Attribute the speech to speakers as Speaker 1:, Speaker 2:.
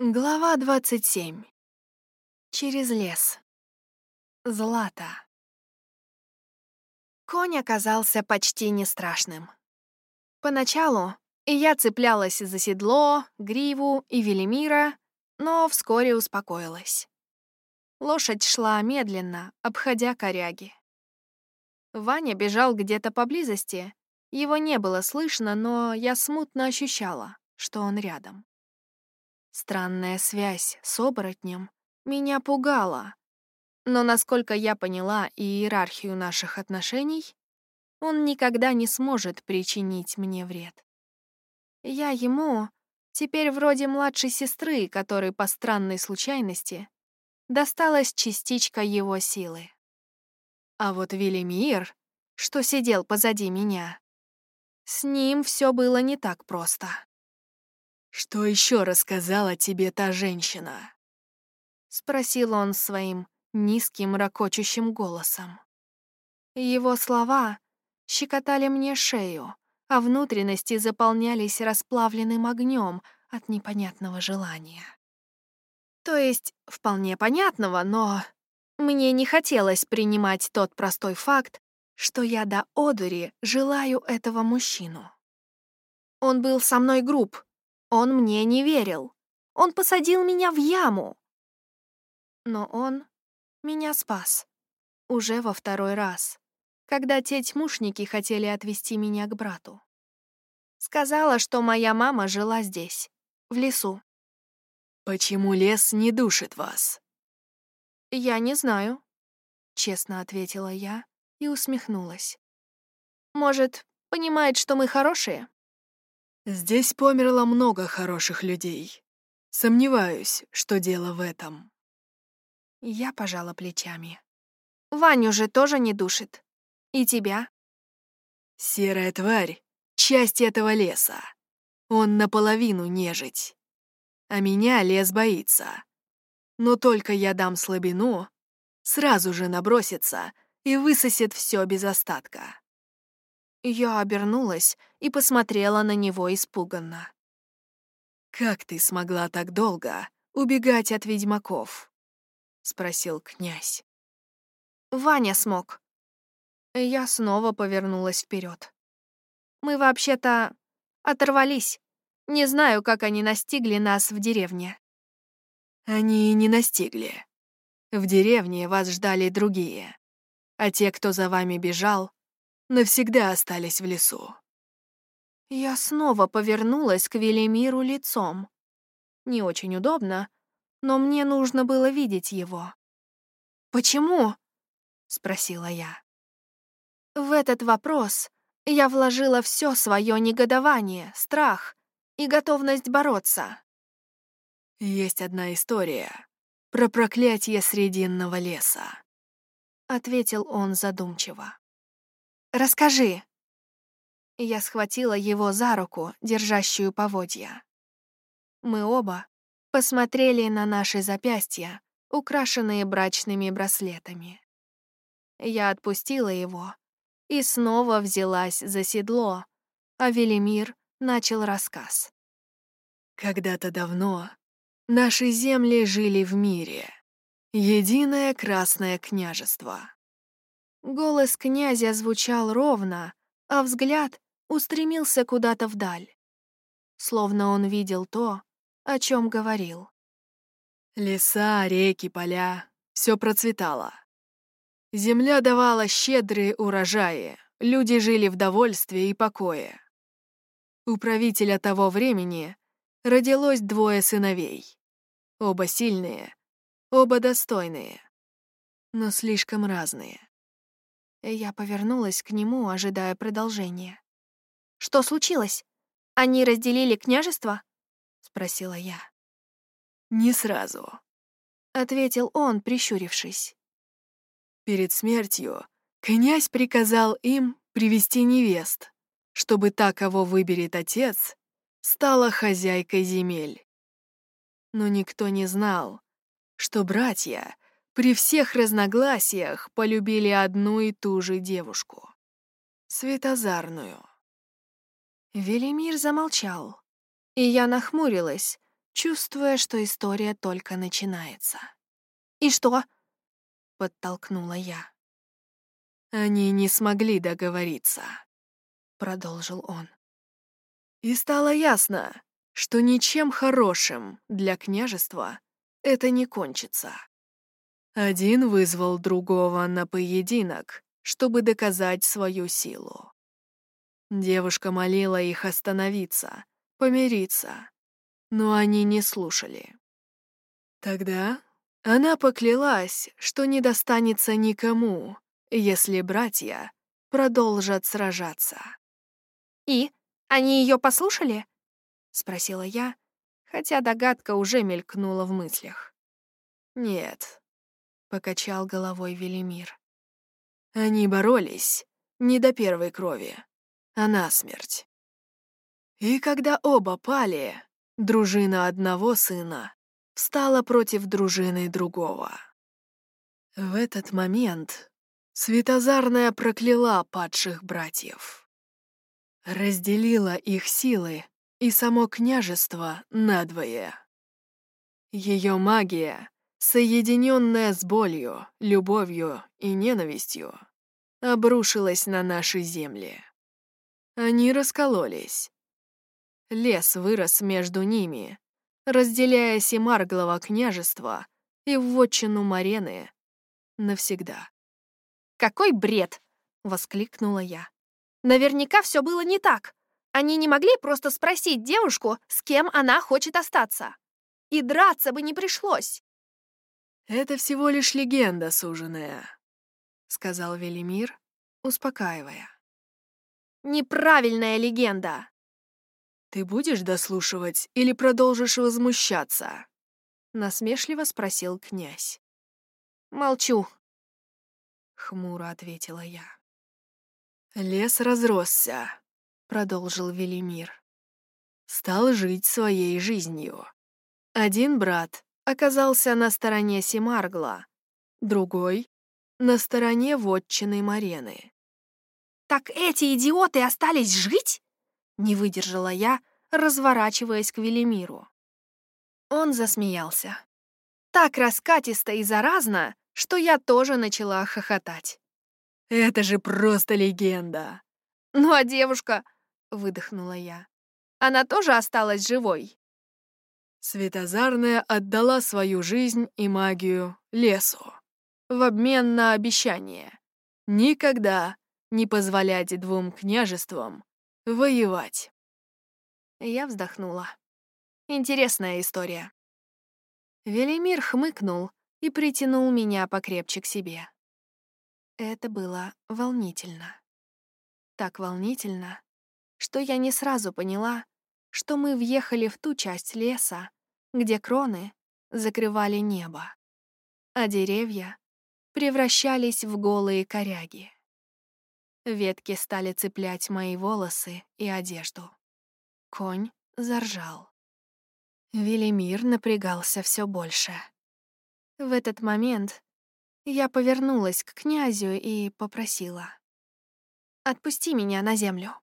Speaker 1: Глава 27. Через лес. Злата. Конь оказался почти не страшным. Поначалу я цеплялась за седло, гриву и Велимира, но вскоре успокоилась. Лошадь шла медленно, обходя коряги. Ваня бежал где-то поблизости. Его не было слышно, но я смутно ощущала, что он рядом. Странная связь с оборотнем меня пугала. Но, насколько я поняла иерархию наших отношений, он никогда не сможет причинить мне вред. Я ему теперь вроде младшей сестры, которой по странной случайности досталась частичка его силы. А вот Велимир, что сидел позади меня, с ним все было не так просто.
Speaker 2: «Что еще рассказала тебе та женщина?»
Speaker 1: — спросил он своим низким, ракочущим голосом. Его слова щекотали мне шею, а внутренности заполнялись расплавленным огнем от непонятного желания. То есть, вполне понятного, но мне не хотелось принимать тот простой факт, что я до одури желаю этого мужчину. Он был со мной груб, он мне не верил. Он посадил меня в яму. Но он меня спас. Уже во второй раз, когда те тьмушники хотели отвезти меня к брату. Сказала, что моя мама жила здесь, в лесу.
Speaker 2: «Почему лес не душит вас?»
Speaker 1: «Я не знаю», — честно ответила я и усмехнулась. «Может, понимает, что мы хорошие?»
Speaker 2: Здесь померло много хороших людей. Сомневаюсь, что дело в этом.
Speaker 1: Я пожала плечами. Ваню же тоже не душит. И тебя?
Speaker 2: Серая тварь — часть этого леса. Он наполовину нежить. А меня лес боится. Но только я дам слабину, сразу же набросится и высосет все без остатка.
Speaker 1: Я обернулась и посмотрела на него испуганно.
Speaker 2: «Как ты смогла так долго убегать от ведьмаков?» — спросил князь.
Speaker 1: «Ваня смог». Я снова повернулась вперед. «Мы вообще-то оторвались. Не знаю, как они настигли нас в деревне».
Speaker 2: «Они не настигли. В деревне вас ждали другие. А те, кто за вами бежал, навсегда остались в лесу.
Speaker 1: Я снова повернулась к Велимиру лицом. Не очень удобно, но мне нужно было видеть его. «Почему?» — спросила я. В этот вопрос я вложила все свое негодование, страх и готовность бороться.
Speaker 2: «Есть одна история про проклятие Срединного леса», — ответил он задумчиво.
Speaker 1: Расскажи!» Я схватила его за руку, держащую поводья. Мы оба посмотрели на наши запястья, украшенные брачными браслетами. Я отпустила его и снова взялась за седло, а Велимир начал рассказ.
Speaker 2: «Когда-то давно наши земли жили в мире, единое Красное княжество.
Speaker 1: Голос князя звучал ровно, а взгляд устремился куда-то вдаль. Словно он видел то, о чем говорил.
Speaker 2: Леса, реки, поля — все процветало. Земля давала щедрые урожаи, люди жили в довольстве и покое. У правителя того времени родилось двое сыновей. Оба сильные, оба достойные, но слишком разные.
Speaker 1: Я повернулась к нему, ожидая продолжения. «Что случилось? Они разделили княжество?» — спросила я.
Speaker 2: «Не сразу», — ответил он, прищурившись. Перед смертью князь приказал им привести невест, чтобы та, кого выберет отец, стала хозяйкой земель. Но никто не знал, что братья — при всех разногласиях полюбили одну и ту же девушку. Светозарную.
Speaker 1: Велимир замолчал, и я нахмурилась, чувствуя, что история только начинается. «И что?» — подтолкнула я.
Speaker 2: «Они не смогли договориться», — продолжил он. «И стало ясно, что ничем хорошим для княжества это не кончится. Один вызвал другого на поединок, чтобы доказать свою силу. Девушка молила их остановиться, помириться, но они не слушали. Тогда она поклялась, что не достанется никому, если братья продолжат сражаться.
Speaker 1: «И? Они ее послушали?» — спросила я, хотя догадка уже мелькнула в мыслях.
Speaker 2: «Нет», — покачал головой Велимир. «Они боролись не до первой крови, а насмерть. И когда оба пали, дружина одного сына встала против дружины другого. В этот момент Светозарная прокляла падших братьев. Разделила их силы и само княжество надвое. Ее магия, соединенная с болью, любовью и ненавистью, обрушилась на наши земли. Они раскололись. Лес вырос между ними, разделяя Семарглово княжество и вотчину Марены навсегда.
Speaker 1: «Какой бред!» — воскликнула я. «Наверняка все было не так. Они не могли просто спросить девушку, с кем она хочет остаться. И драться бы не пришлось».
Speaker 2: «Это всего лишь легенда, суженая», — сказал Велимир, успокаивая.
Speaker 1: «Неправильная легенда!»
Speaker 2: «Ты будешь дослушивать или продолжишь возмущаться?» — насмешливо спросил князь.
Speaker 1: «Молчу»,
Speaker 2: хмуро ответила я. Лес разросся, продолжил Велимир. Стал жить своей жизнью. Один брат оказался на стороне Семаргла, другой — на стороне вотчины Марены.
Speaker 1: «Так эти идиоты остались жить?» — не выдержала я, разворачиваясь к Велимиру. Он засмеялся. Так раскатисто и заразно, что я тоже начала хохотать.
Speaker 2: «Это же просто легенда!»
Speaker 1: «Ну а девушка?» — выдохнула я. «Она тоже осталась живой?»
Speaker 2: Светозарная отдала свою жизнь и магию лесу в обмен на обещание никогда не позволять двум княжествам воевать.
Speaker 1: Я вздохнула. Интересная история. Велимир хмыкнул и притянул меня покрепче к себе. Это было волнительно. Так волнительно, что я не сразу поняла, что мы въехали в ту часть леса, где кроны закрывали небо, а деревья превращались в голые коряги. Ветки стали цеплять мои волосы и одежду. Конь заржал. Велимир напрягался все больше. В этот момент я повернулась к князю и попросила. «Отпусти меня на землю».